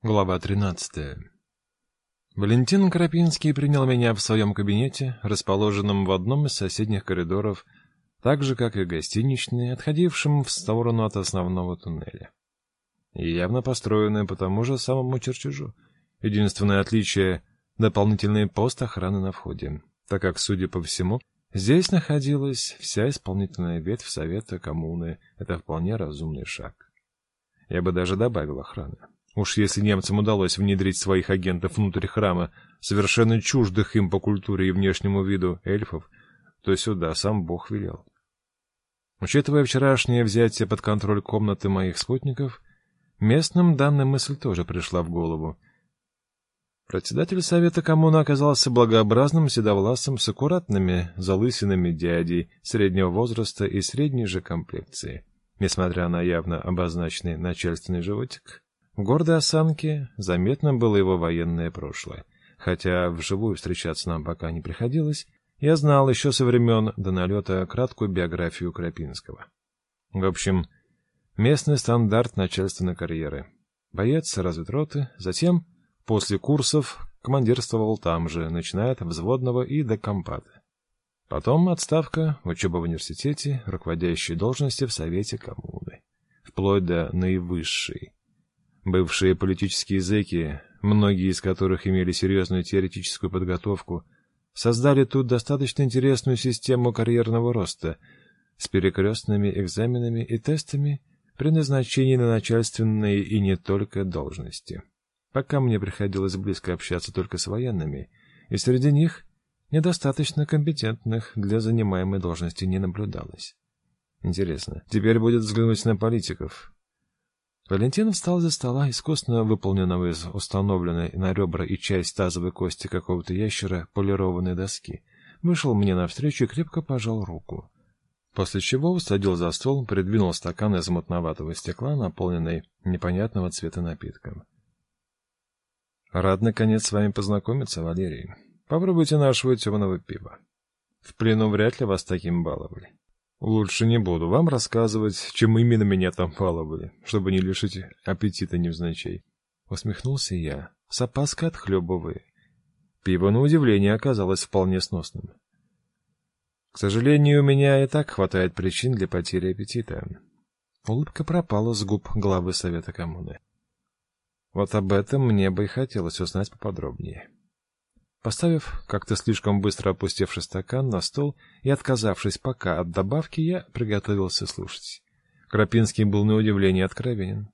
Глава 13. Валентин Крапинский принял меня в своем кабинете, расположенном в одном из соседних коридоров, так же, как и гостиничный, отходившем в сторону от основного туннеля. И явно построенный по тому же самому чертежу. Единственное отличие — дополнительный пост охраны на входе, так как, судя по всему, здесь находилась вся исполнительная ветвь Совета коммуны. Это вполне разумный шаг. Я бы даже добавил охраны. Уж если немцам удалось внедрить своих агентов внутрь храма, совершенно чуждых им по культуре и внешнему виду эльфов, то сюда сам Бог велел. Учитывая вчерашнее взятие под контроль комнаты моих спутников, местным данная мысль тоже пришла в голову. Председатель совета коммуны оказался благообразным седовласым с аккуратными залысинами дядей среднего возраста и средней же комплекции. Несмотря на явно обозначенный начальственный животик, в гордой осанке заметно было его военное прошлое. Хотя вживую встречаться нам пока не приходилось, я знал еще со времен до налета краткую биографию Крапинского. В общем, местный стандарт начальственной карьеры. Боец разведроты, затем, после курсов, командирствовал там же, начиная от взводного и до компата. Потом отставка, учеба в университете, руководящие должности в Совете коммуны. Вплоть до наивысшей, Бывшие политические зэки, многие из которых имели серьезную теоретическую подготовку, создали тут достаточно интересную систему карьерного роста с перекрестными экзаменами и тестами при назначении на начальственные и не только должности. Пока мне приходилось близко общаться только с военными, и среди них недостаточно компетентных для занимаемой должности не наблюдалось. Интересно, теперь будет взглянуть на политиков. Валентин встал за стола, искусно выполненного из установленной на ребра и часть тазовой кости какого-то ящера полированной доски. Вышел мне навстречу и крепко пожал руку. После чего усадил за стол, придвинул стакан из мутноватого стекла, наполненный непонятного цвета напитком. Рад наконец с вами познакомиться, Валерий. Попробуйте нашего темного пива. В плену вряд ли вас таким баловали. Лучше не буду вам рассказывать, чем именно меня там баловали, чтобы не лишить аппетита невзначай. Усмехнулся я, с опаской отхлебывая. Пиво, на удивление, оказалось вполне сносным. К сожалению, у меня и так хватает причин для потери аппетита. Улыбка пропала с губ главы Совета коммуны. Вот об этом мне бы и хотелось узнать поподробнее. Поставив как-то слишком быстро опустевший стакан на стол и отказавшись пока от добавки, я приготовился слушать. Крапинский был на удивление откровенен.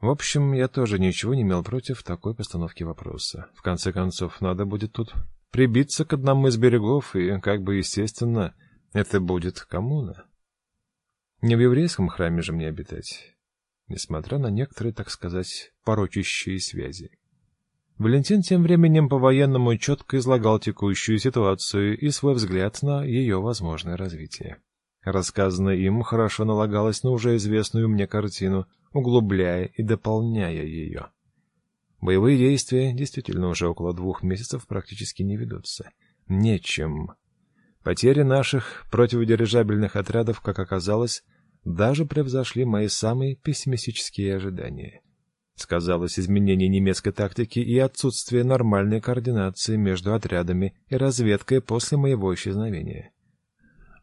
В общем, я тоже ничего не имел против такой постановки вопроса. В конце концов, надо будет тут прибиться к одному из берегов, и, как бы естественно, это будет коммуна. Не в еврейском храме же мне обитать, несмотря на некоторые, так сказать, порочащие связи. Валентин тем временем по-военному четко излагал текущую ситуацию и свой взгляд на ее возможное развитие. Рассказанное им хорошо налагалось на уже известную мне картину, углубляя и дополняя ее. Боевые действия действительно уже около двух месяцев практически не ведутся. Нечем. Потери наших противодирижабельных отрядов, как оказалось, даже превзошли мои самые пессимистические ожидания сказалось изменение немецкой тактики и отсутствие нормальной координации между отрядами и разведкой после моего исчезновения.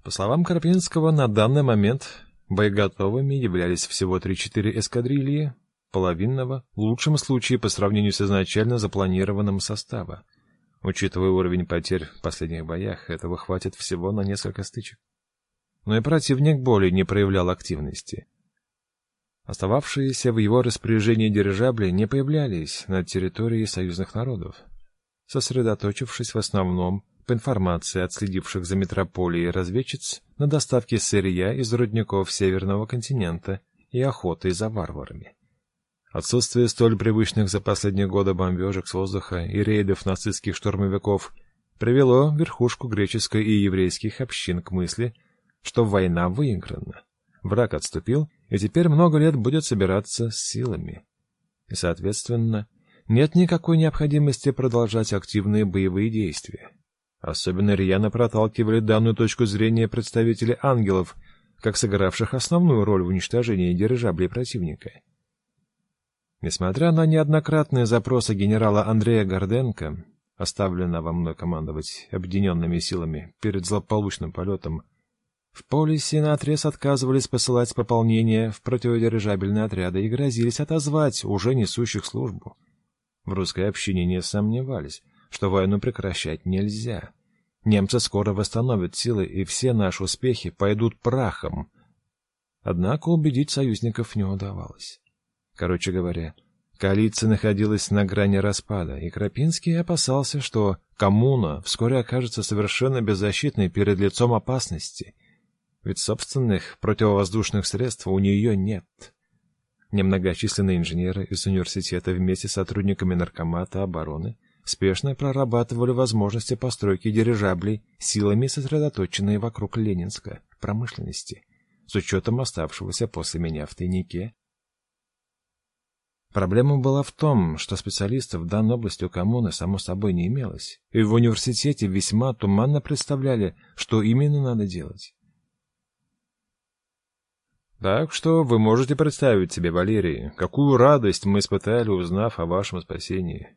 По словам Карпинского, на данный момент боеготовыми являлись всего 3-4 эскадрильи, половинного, в лучшем случае по сравнению с изначально запланированным составом. Учитывая уровень потерь в последних боях, этого хватит всего на несколько стычек. Но и противник более не проявлял активности. Остававшиеся в его распоряжении дирижабли не появлялись на территории союзных народов, сосредоточившись в основном по информации отследивших за метрополией разведчиц на доставке сырья из рудников Северного континента и охотой за варварами. Отсутствие столь привычных за последние годы бомбежек с воздуха и рейдов нацистских штурмовиков привело верхушку греческой и еврейских общин к мысли, что война выиграна. Враг отступил, и теперь много лет будет собираться с силами. И, соответственно, нет никакой необходимости продолжать активные боевые действия. Особенно рьяно проталкивали данную точку зрения представители ангелов, как сыгравших основную роль в уничтожении дирижаблей противника. Несмотря на неоднократные запросы генерала Андрея Горденко, оставленного мной командовать объединенными силами перед злополучным полетом, в полисе наотрез отказывались посылать пополнение в противодирижабельные отряды и грозились отозвать уже несущих службу. В русской общине не сомневались, что войну прекращать нельзя. Немцы скоро восстановят силы, и все наши успехи пойдут прахом. Однако убедить союзников не удавалось. Короче говоря, коалиция находилась на грани распада, и Крапинский опасался, что коммуна вскоре окажется совершенно беззащитной перед лицом опасности, ведь собственных противовоздушных средств у нее нет. Немногочисленные инженеры из университета вместе с сотрудниками наркомата обороны спешно прорабатывали возможности постройки дирижаблей силами, сосредоточенные вокруг Ленинска промышленности, с учетом оставшегося после меня в тайнике Проблема была в том, что специалистов в данной области у коммуны, само собой, не имелось, и в университете весьма туманно представляли, что именно надо делать. Так что вы можете представить себе, Валерий, какую радость мы испытали, узнав о вашем спасении,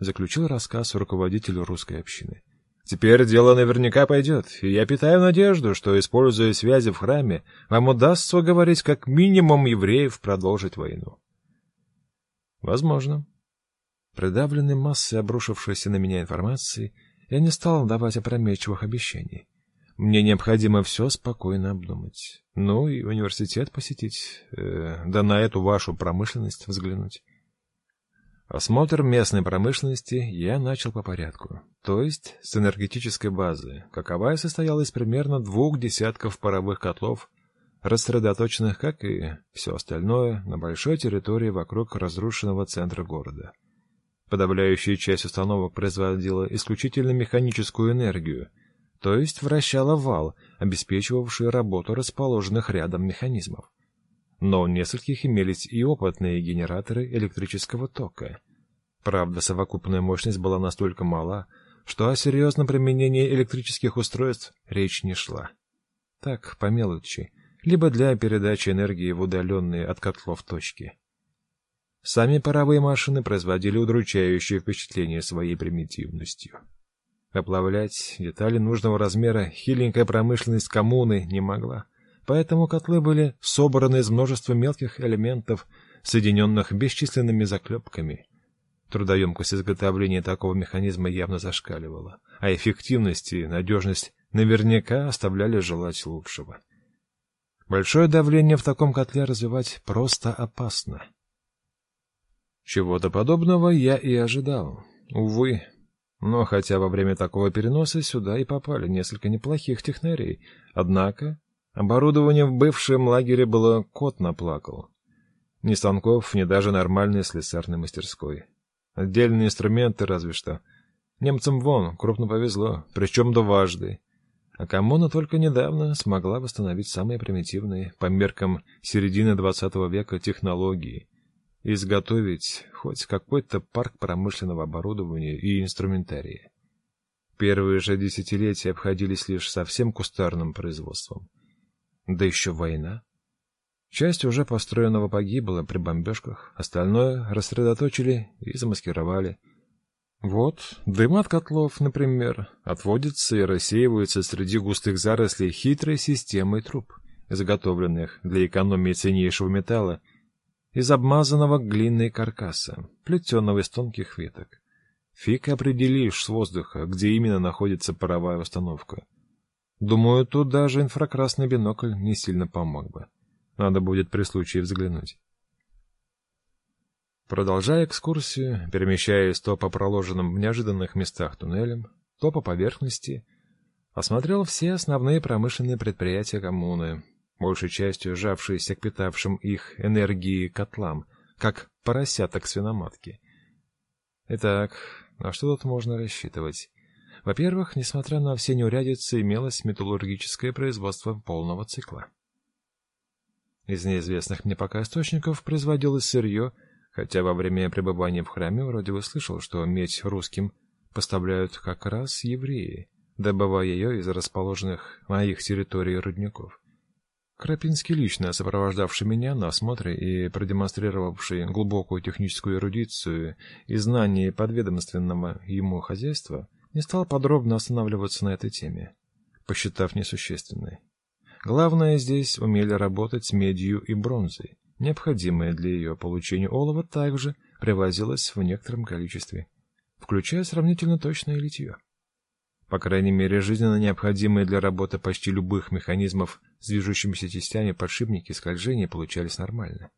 заключил рассказ руководителю русской общины. Теперь дело наверняка пойдет, и я питаю надежду, что, используя связи в храме, вам удастся говорить как минимум евреев продолжить войну. Возможно. Придавленный массой обрушившейся на меня информации, я не стал давать опрометчивых обещаний. Мне необходимо все спокойно обдумать. Ну и университет посетить, э, да на эту вашу промышленность взглянуть. Осмотр местной промышленности я начал по порядку, то есть с энергетической базы, каковая состояла из примерно двух десятков паровых котлов рассредоточенных, как и все остальное, на большой территории вокруг разрушенного центра города. Подавляющая часть установок производила исключительно механическую энергию, то есть вращала вал, обеспечивавший работу расположенных рядом механизмов. Но у нескольких имелись и опытные генераторы электрического тока. Правда, совокупная мощность была настолько мала, что о серьезном применении электрических устройств речь не шла. Так, по мелочи, либо для передачи энергии в удаленные от котлов точки. Сами паровые машины производили удручающее впечатление своей примитивностью. Оплавлять детали нужного размера хиленькая промышленность коммуны не могла, поэтому котлы были собраны из множества мелких элементов, соединенных бесчисленными заклепками. Трудоемкость изготовления такого механизма явно зашкаливала, а эффективность и надежность наверняка оставляли желать лучшего. Большое давление в таком котле развивать просто опасно. Чего-то подобного я и ожидал. Увы. Но хотя во время такого переноса сюда и попали несколько неплохих технарей, однако оборудование в бывшем лагере было кот наплакал. Ни станков, ни даже нормальной слесарной мастерской. Отдельные инструменты разве что. Немцам вон крупно повезло, причем дважды. А коммуна только недавно смогла восстановить самые примитивные, по меркам середины XX века, технологии, изготовить хоть какой-то парк промышленного оборудования и инструментария. Первые же десятилетия обходились лишь совсем кустарным производством. Да еще война. Часть уже построенного погибла при бомбежках, остальное рассредоточили и замаскировали – вот, дым от котлов, например, отводится и рассеивается среди густых зарослей хитрой системой труб, заготовленных для экономии ценнейшего металла из обмазанного глиной каркаса, плетенного из тонких веток. Фиг определишь с воздуха, где именно находится паровая установка. Думаю, тут даже инфракрасный бинокль не сильно помог бы. Надо будет при случае взглянуть. Продолжая экскурсию, перемещаясь то по проложенным в неожиданных местах туннелям, то по поверхности, осмотрел все основные промышленные предприятия коммуны, большей частью сжавшиеся к питавшим их энергии котлам, как поросяток свиноматки. Итак, на что тут можно рассчитывать? Во-первых, несмотря на все неурядицы, имелось металлургическое производство полного цикла. Из неизвестных мне пока источников производилось сырье, хотя во время пребывания в храме вроде бы слышал, что медь русским поставляют как раз евреи, добывая ее из расположенных на их территории рудников. Крапинский, лично сопровождавший меня на осмотре и продемонстрировавший глубокую техническую эрудицию и знание подведомственного ему хозяйства, не стал подробно останавливаться на этой теме, посчитав несущественной. Главное здесь умели работать с медью и бронзой. Необходимое для ее получения олова также привозилось в некотором количестве, включая сравнительно точное литье. По крайней мере, жизненно необходимые для работы почти любых механизмов с движущимися частями подшипники скольжения получались нормально.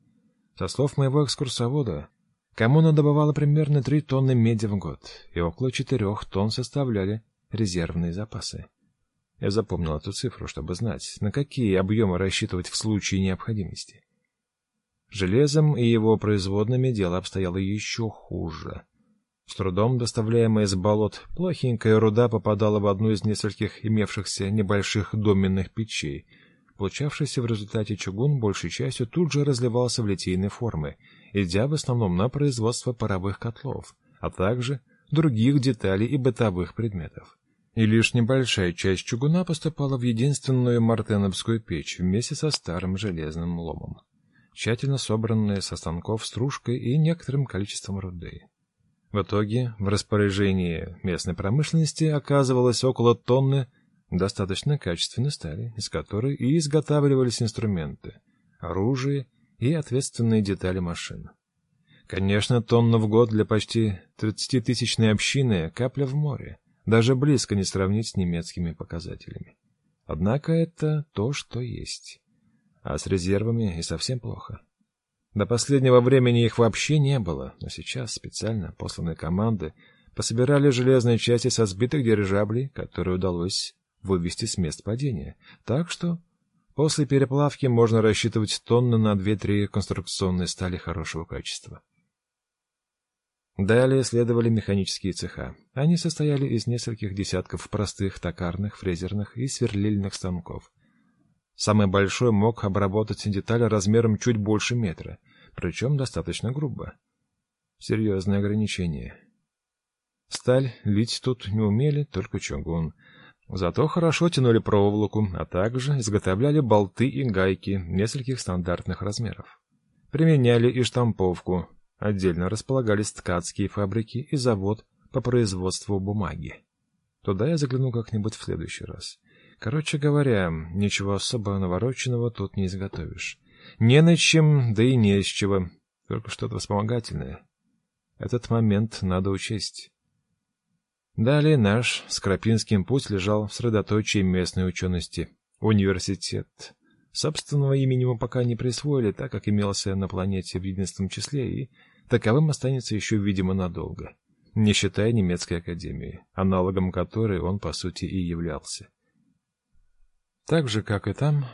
Со слов моего экскурсовода, коммуна добывала примерно 3 тонны меди в год, и около 4 тонн составляли резервные запасы. Я запомнил эту цифру, чтобы знать, на какие объемы рассчитывать в случае необходимости. Железом и его производными дело обстояло еще хуже. С трудом доставляемая из болот, плохенькая руда попадала в одну из нескольких имевшихся небольших доменных печей. Получавшийся в результате чугун большей частью тут же разливался в литейные формы, идя в основном на производство паровых котлов, а также других деталей и бытовых предметов. И лишь небольшая часть чугуна поступала в единственную мартеновскую печь вместе со старым железным ломом, тщательно собранная со станков стружкой и некоторым количеством руды. В итоге в распоряжении местной промышленности оказывалось около тонны достаточно качественной стали, из которой и изготавливались инструменты, оружие и ответственные детали машин. Конечно, тонна в год для почти 30-тысячной общины — капля в море, даже близко не сравнить с немецкими показателями. Однако это то, что есть. А с резервами и совсем плохо. До последнего времени их вообще не было, но сейчас специально посланные команды пособирали железные части со сбитых дирижаблей, которые удалось вывести с мест падения. Так что после переплавки можно рассчитывать тонны на 2-3 конструкционной стали хорошего качества. Далее следовали механические цеха. Они состояли из нескольких десятков простых токарных, фрезерных и сверлильных станков — Самый большой мог обработать детали размером чуть больше метра, причем достаточно грубо. Серьезное ограничение. Сталь лить тут не умели, только чугун. Зато хорошо тянули проволоку, а также изготовляли болты и гайки нескольких стандартных размеров. Применяли и штамповку. Отдельно располагались ткацкие фабрики и завод по производству бумаги. Туда я загляну как-нибудь в следующий раз. Короче говоря, ничего особо навороченного тут не изготовишь. Не на чем, да и не с чего. Только что-то вспомогательное. Этот момент надо учесть. Далее наш Скрапинским путь лежал в средоточии местной учености. Университет. Собственного имени ему пока не присвоили, так как имелся на планете в единственном числе, и таковым останется еще, видимо, надолго. Не считая немецкой академии, аналогом которой он, по сути, и являлся. Так же, как и там,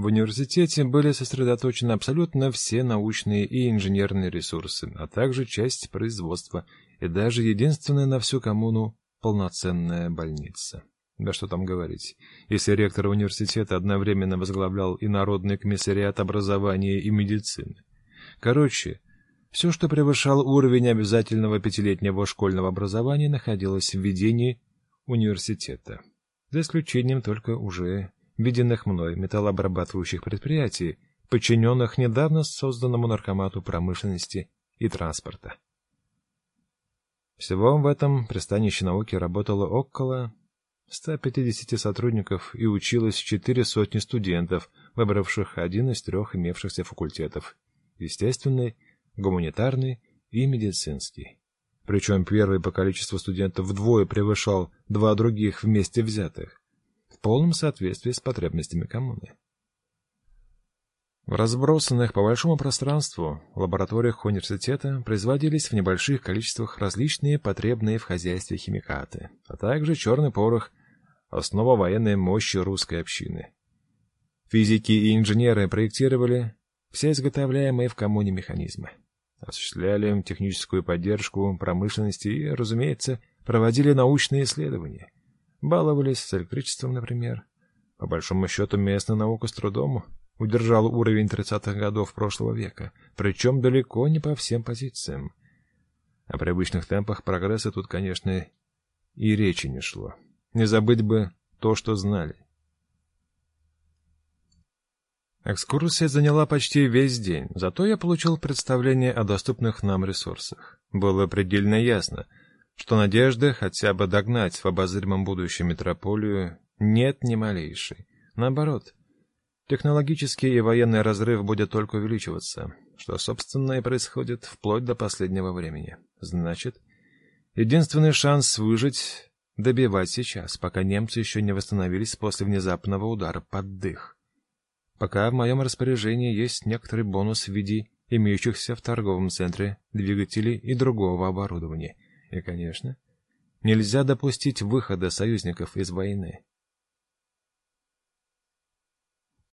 в университете были сосредоточены абсолютно все научные и инженерные ресурсы, а также часть производства и даже единственная на всю коммуну полноценная больница. Да что там говорить. Если ректор университета одновременно возглавлял и Народный комиссариат образования и медицины. Короче, все, что превышало уровень обязательного пятилетнего школьного образования, находилось в ведении университета. За исключением только уже виденных мной металлообрабатывающих предприятий, подчиненных недавно созданному наркомату промышленности и транспорта. Всего в этом пристанище науки работало около 150 сотрудников и училось четыре сотни студентов, выбравших один из трех имевшихся факультетов – естественный, гуманитарный и медицинский. Причем первый по количеству студентов вдвое превышал два других вместе взятых полном соответствии с потребностями коммуны. В разбросанных по большому пространству лабораториях университета производились в небольших количествах различные потребные в хозяйстве химикаты, а также черный порох – основа военной мощи русской общины. Физики и инженеры проектировали все изготовляемые в коммуне механизмы, осуществляли техническую поддержку промышленности и, разумеется, проводили научные исследования – Баловались с электричеством, например. По большому счету, местная наука с трудом удержала уровень 30-х годов прошлого века, причем далеко не по всем позициям. О привычных темпах прогресса тут, конечно, и речи не шло. Не забыть бы то, что знали. Экскурсия заняла почти весь день, зато я получил представление о доступных нам ресурсах. Было предельно ясно, что надежды хотя бы догнать в обозримом будущем метрополию нет ни малейшей. Наоборот, технологический и военный разрыв будет только увеличиваться, что, собственно, и происходит вплоть до последнего времени. Значит, единственный шанс выжить — добивать сейчас, пока немцы еще не восстановились после внезапного удара под дых. Пока в моем распоряжении есть некоторый бонус в виде имеющихся в торговом центре двигателей и другого оборудования. И, конечно, нельзя допустить выхода союзников из войны.